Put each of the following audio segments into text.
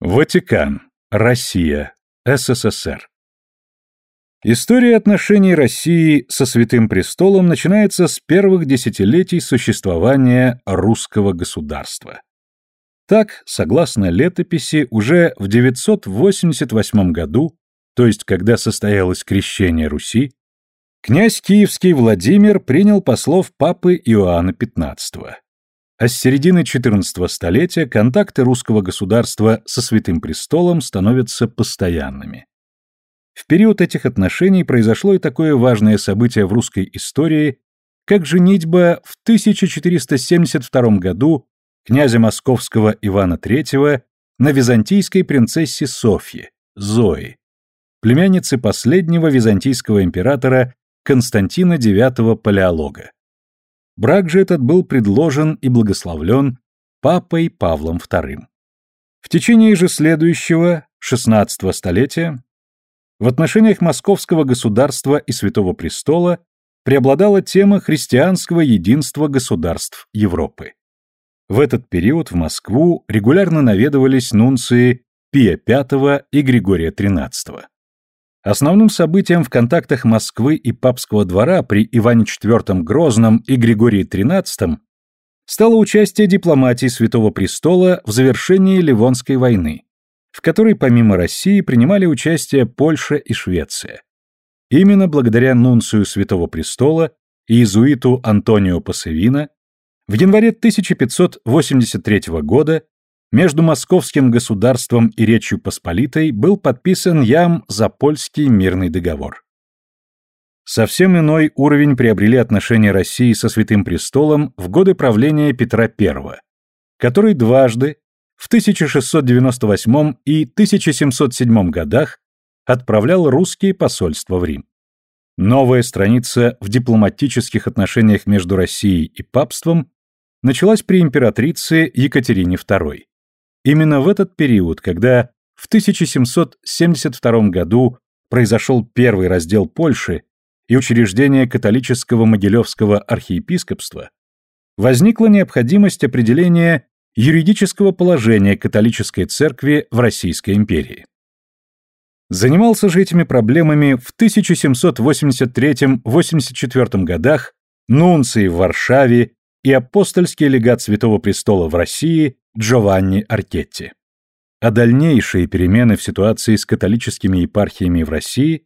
Ватикан. Россия. СССР. История отношений России со Святым Престолом начинается с первых десятилетий существования русского государства. Так, согласно летописи, уже в 988 году, то есть когда состоялось крещение Руси, князь Киевский Владимир принял послов папы Иоанна XV а с середины XIV столетия контакты русского государства со Святым Престолом становятся постоянными. В период этих отношений произошло и такое важное событие в русской истории, как женитьба в 1472 году князя московского Ивана III на византийской принцессе Софье, Зои, племяннице последнего византийского императора Константина IX Палеолога. Брак же этот был предложен и благословлен папой Павлом II. В течение же следующего, XVI столетия, в отношениях Московского государства и Святого Престола преобладала тема христианского единства государств Европы. В этот период в Москву регулярно наведывались нунции Пия V и Григория XIII. Основным событием в контактах Москвы и папского двора при Иване IV Грозном и Григории XIII стало участие дипломатии Святого Престола в завершении Ливонской войны, в которой помимо России принимали участие Польша и Швеция. Именно благодаря нунцию Святого Престола и иезуиту Антонио Пассевина в январе 1583 года между московским государством и Речью Посполитой был подписан ям Запольский мирный договор. Совсем иной уровень приобрели отношения России со Святым Престолом в годы правления Петра I, который дважды, в 1698 и 1707 годах, отправлял русские посольства в Рим. Новая страница в дипломатических отношениях между Россией и папством началась при императрице Екатерине II. Именно в этот период, когда в 1772 году произошел первый раздел Польши и учреждение католического Могилевского архиепископства, возникла необходимость определения юридического положения католической церкви в Российской империи. Занимался же этими проблемами в 1783-84 годах нунций в Варшаве и апостольский легат Святого Престола в России Джованни Аркетти. А дальнейшие перемены в ситуации с католическими епархиями в России,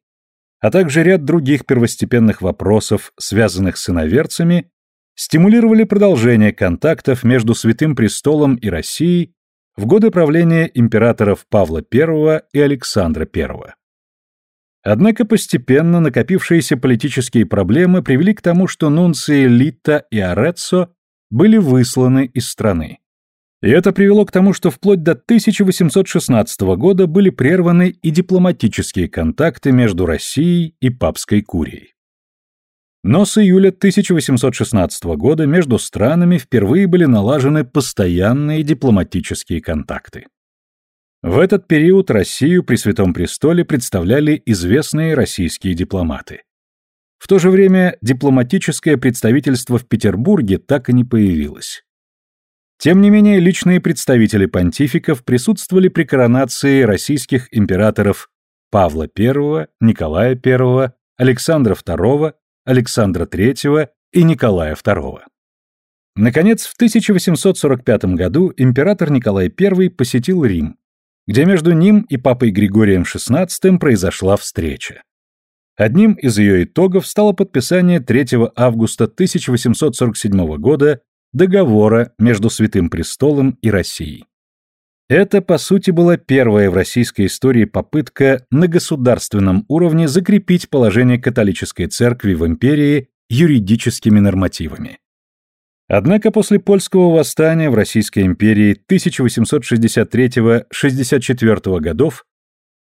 а также ряд других первостепенных вопросов, связанных с иноверцами, стимулировали продолжение контактов между Святым Престолом и Россией в годы правления императоров Павла I и Александра I. Однако постепенно накопившиеся политические проблемы привели к тому, что нунции Литта и Ореццо были высланы из страны. И это привело к тому, что вплоть до 1816 года были прерваны и дипломатические контакты между Россией и папской курией. Но с июля 1816 года между странами впервые были налажены постоянные дипломатические контакты. В этот период Россию при Святом Престоле представляли известные российские дипломаты. В то же время дипломатическое представительство в Петербурге так и не появилось. Тем не менее, личные представители понтификов присутствовали при коронации российских императоров Павла I, Николая I, Александра II, Александра III и Николая II. Наконец, в 1845 году император Николай I посетил Рим, где между ним и папой Григорием XVI произошла встреча. Одним из ее итогов стало подписание 3 августа 1847 года договора между Святым Престолом и Россией. Это, по сути, была первая в российской истории попытка на государственном уровне закрепить положение католической церкви в империи юридическими нормативами. Однако после польского восстания в Российской империи 1863-64 годов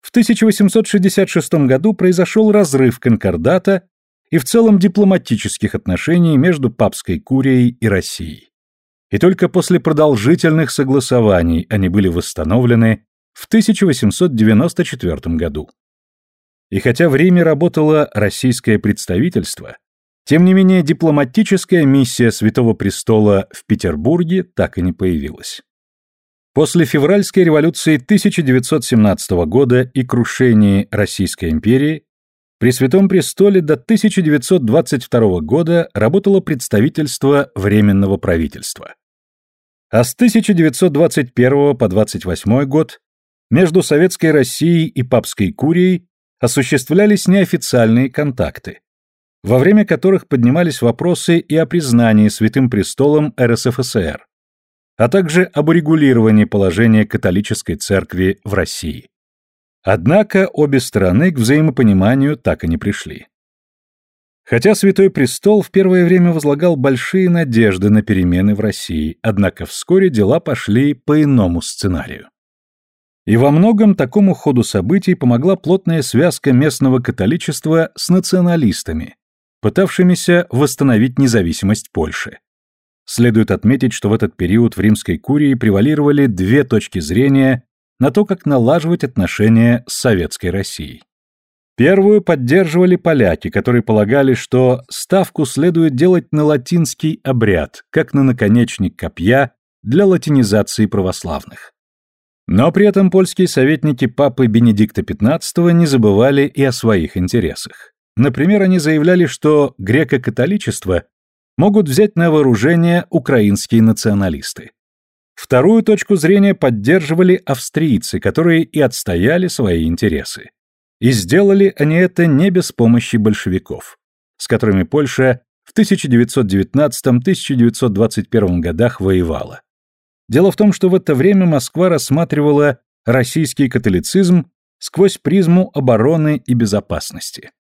в 1866 году произошел разрыв конкордата и в целом дипломатических отношений между папской курией и Россией. И только после продолжительных согласований они были восстановлены в 1894 году. И хотя в Риме работало российское представительство, тем не менее дипломатическая миссия Святого Престола в Петербурге так и не появилась. После февральской революции 1917 года и крушения Российской империи при Святом Престоле до 1922 года работало представительство Временного правительства. А с 1921 по 28 год между Советской Россией и Папской Курией осуществлялись неофициальные контакты, во время которых поднимались вопросы и о признании Святым Престолом РСФСР, а также об урегулировании положения католической церкви в России. Однако обе стороны к взаимопониманию так и не пришли. Хотя Святой Престол в первое время возлагал большие надежды на перемены в России, однако вскоре дела пошли по иному сценарию. И во многом такому ходу событий помогла плотная связка местного католичества с националистами, пытавшимися восстановить независимость Польши. Следует отметить, что в этот период в римской курии превалировали две точки зрения на то, как налаживать отношения с советской Россией. Первую поддерживали поляки, которые полагали, что ставку следует делать на латинский обряд, как на наконечник копья для латинизации православных. Но при этом польские советники папы Бенедикта XV не забывали и о своих интересах. Например, они заявляли, что греко-католичество могут взять на вооружение украинские националисты. Вторую точку зрения поддерживали австрийцы, которые и отстояли свои интересы. И сделали они это не без помощи большевиков, с которыми Польша в 1919-1921 годах воевала. Дело в том, что в это время Москва рассматривала российский католицизм сквозь призму обороны и безопасности.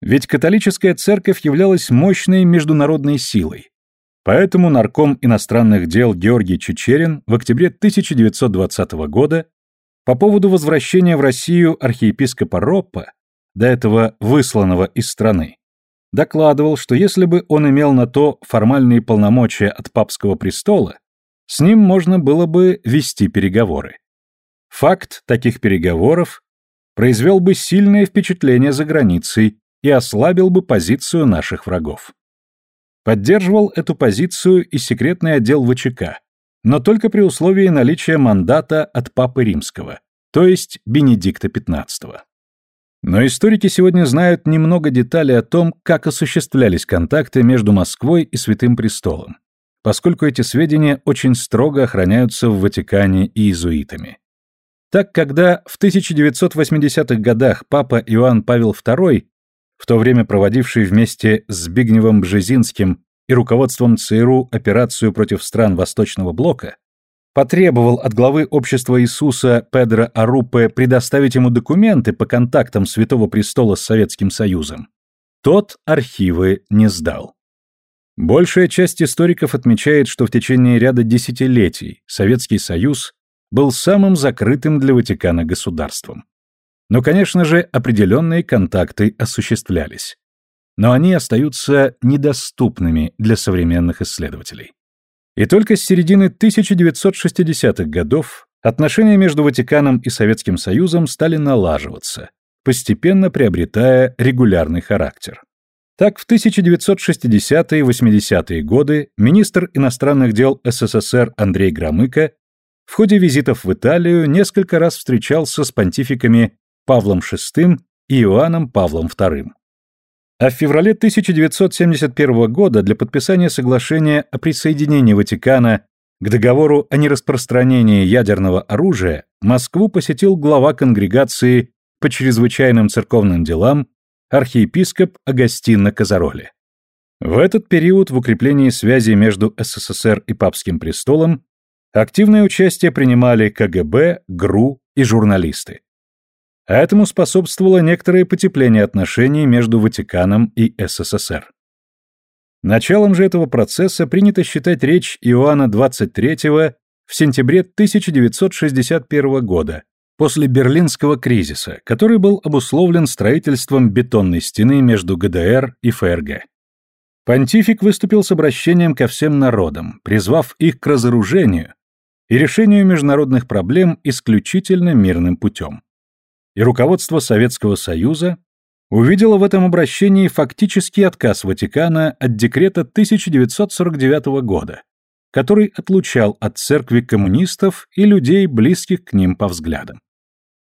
Ведь католическая церковь являлась мощной международной силой. Поэтому нарком иностранных дел Георгий Чечерин в октябре 1920 года по поводу возвращения в Россию архиепископа Роппа, до этого высланного из страны, докладывал, что если бы он имел на то формальные полномочия от папского престола, с ним можно было бы вести переговоры. Факт таких переговоров произвел бы сильное впечатление за границей и ослабил бы позицию наших врагов. Поддерживал эту позицию и секретный отдел ВЧК, но только при условии наличия мандата от Папы Римского, то есть Бенедикта XV. Но историки сегодня знают немного деталей о том, как осуществлялись контакты между Москвой и Святым Престолом, поскольку эти сведения очень строго охраняются в Ватикане и иезуитами. Так, когда в 1980-х годах папа Иоанн Павел II в то время проводивший вместе с Збигневым Бжезинским и руководством ЦРУ операцию против стран Восточного Блока, потребовал от главы Общества Иисуса Педро Арупе предоставить ему документы по контактам Святого Престола с Советским Союзом, тот архивы не сдал. Большая часть историков отмечает, что в течение ряда десятилетий Советский Союз был самым закрытым для Ватикана государством. Но, конечно же, определенные контакты осуществлялись. Но они остаются недоступными для современных исследователей. И только с середины 1960-х годов отношения между Ватиканом и Советским Союзом стали налаживаться, постепенно приобретая регулярный характер. Так, в 1960-е и 80-е годы министр иностранных дел СССР Андрей Громыко в ходе визитов в Италию несколько раз встречался с понтификами Павлом VI и Иоанном Павлом II. А в феврале 1971 года для подписания соглашения о присоединении Ватикана к договору о нераспространении ядерного оружия Москву посетил глава конгрегации по чрезвычайным церковным делам архиепископ Агастино Казароли. В этот период в укреплении связи между СССР и папским престолом активное участие принимали КГБ, ГРУ и журналисты. Этому способствовало некоторое потепление отношений между Ватиканом и СССР. Началом же этого процесса принято считать речь Иоанна XXIII в сентябре 1961 года, после Берлинского кризиса, который был обусловлен строительством бетонной стены между ГДР и ФРГ. Понтифик выступил с обращением ко всем народам, призвав их к разоружению и решению международных проблем исключительно мирным путем и руководство Советского Союза увидело в этом обращении фактический отказ Ватикана от декрета 1949 года, который отлучал от церкви коммунистов и людей, близких к ним по взглядам.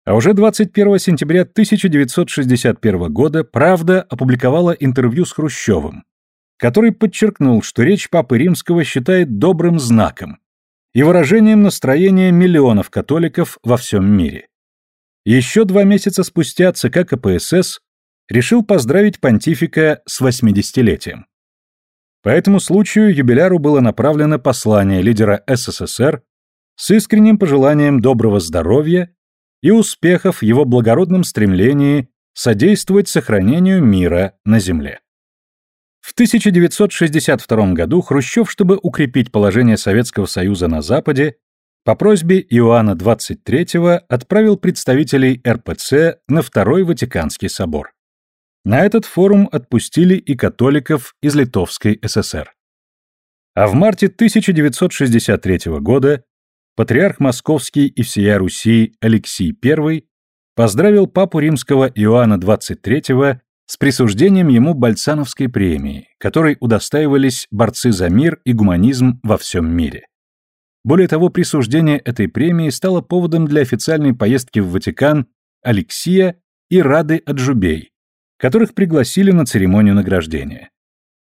А уже 21 сентября 1961 года «Правда» опубликовала интервью с Хрущевым, который подчеркнул, что речь Папы Римского считает добрым знаком и выражением настроения миллионов католиков во всем мире. Еще два месяца спустя ЦК КПСС решил поздравить понтифика с 80-летием. По этому случаю юбиляру было направлено послание лидера СССР с искренним пожеланием доброго здоровья и успехов в его благородном стремлении содействовать сохранению мира на Земле. В 1962 году Хрущев, чтобы укрепить положение Советского Союза на Западе, по просьбе Иоанна XXIII отправил представителей РПЦ на Второй Ватиканский собор. На этот форум отпустили и католиков из Литовской ССР. А в марте 1963 года патриарх Московский и всея Руси Алексий I поздравил папу римского Иоанна XXIII с присуждением ему Бальцановской премии, которой удостаивались борцы за мир и гуманизм во всем мире. Более того, присуждение этой премии стало поводом для официальной поездки в Ватикан Алексия и Рады Аджубей, которых пригласили на церемонию награждения.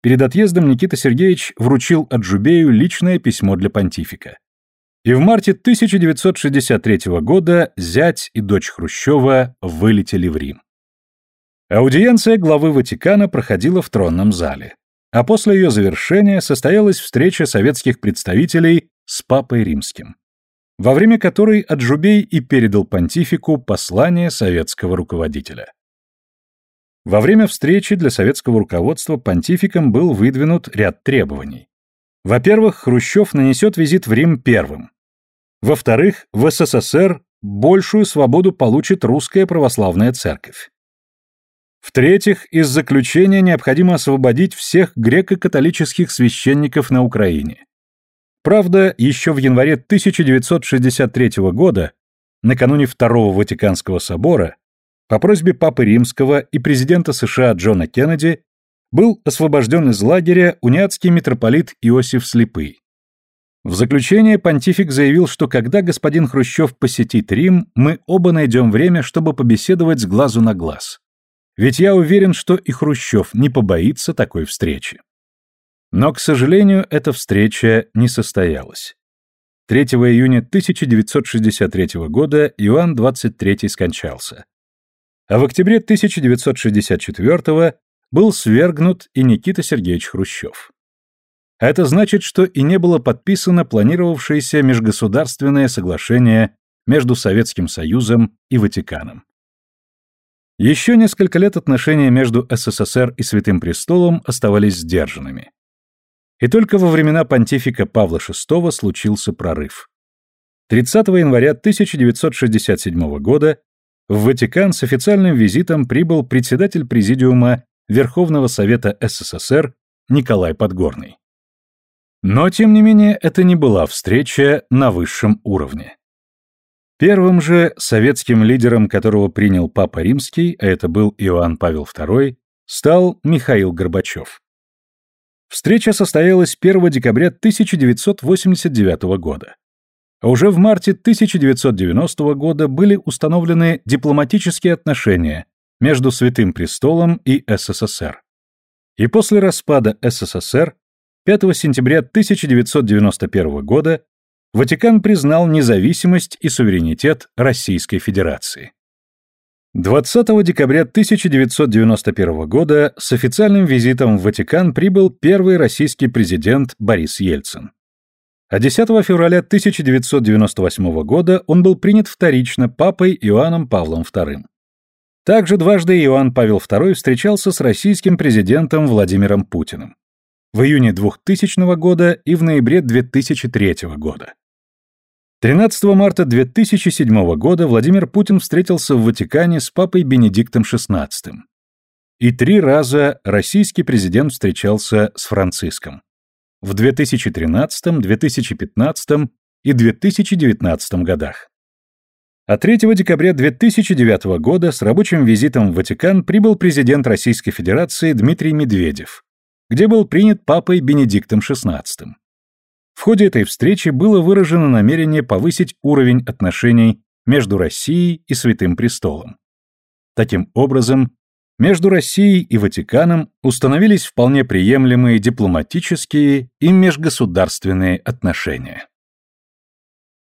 Перед отъездом Никита Сергеевич вручил Аджубею личное письмо для понтифика. И в марте 1963 года зять и дочь Хрущева вылетели в Рим. Аудиенция главы Ватикана проходила в тронном зале, а после ее завершения состоялась встреча советских представителей с Папой Римским, во время которой Аджубей и передал понтифику послание советского руководителя. Во время встречи для советского руководства понтификом был выдвинут ряд требований. Во-первых, Хрущев нанесет визит в Рим первым. Во-вторых, в СССР большую свободу получит русская православная церковь. В-третьих, из заключения необходимо освободить всех греко-католических священников на Украине. Правда, еще в январе 1963 года, накануне Второго Ватиканского собора, по просьбе Папы Римского и президента США Джона Кеннеди был освобожден из лагеря униатский митрополит Иосиф Слепый. В заключение понтифик заявил, что когда господин Хрущев посетит Рим, мы оба найдем время, чтобы побеседовать с глазу на глаз. Ведь я уверен, что и Хрущев не побоится такой встречи. Но, к сожалению, эта встреча не состоялась. 3 июня 1963 года Иоанн XXIII скончался. А в октябре 1964 был свергнут и Никита Сергеевич Хрущев. Это значит, что и не было подписано планировавшееся межгосударственное соглашение между Советским Союзом и Ватиканом. Еще несколько лет отношения между СССР и Святым Престолом оставались сдержанными. И только во времена понтифика Павла VI случился прорыв. 30 января 1967 года в Ватикан с официальным визитом прибыл председатель Президиума Верховного Совета СССР Николай Подгорный. Но, тем не менее, это не была встреча на высшем уровне. Первым же советским лидером, которого принял Папа Римский, а это был Иоанн Павел II, стал Михаил Горбачев. Встреча состоялась 1 декабря 1989 года. А уже в марте 1990 года были установлены дипломатические отношения между Святым Престолом и СССР. И после распада СССР 5 сентября 1991 года Ватикан признал независимость и суверенитет Российской Федерации. 20 декабря 1991 года с официальным визитом в Ватикан прибыл первый российский президент Борис Ельцин. А 10 февраля 1998 года он был принят вторично папой Иоанном Павлом II. Также дважды Иоанн Павел II встречался с российским президентом Владимиром Путиным в июне 2000 года и в ноябре 2003 года. 13 марта 2007 года Владимир Путин встретился в Ватикане с папой Бенедиктом XVI. И три раза российский президент встречался с Франциском. В 2013, 2015 и 2019 годах. А 3 декабря 2009 года с рабочим визитом в Ватикан прибыл президент Российской Федерации Дмитрий Медведев, где был принят папой Бенедиктом XVI. В ходе этой встречи было выражено намерение повысить уровень отношений между Россией и Святым Престолом. Таким образом, между Россией и Ватиканом установились вполне приемлемые дипломатические и межгосударственные отношения.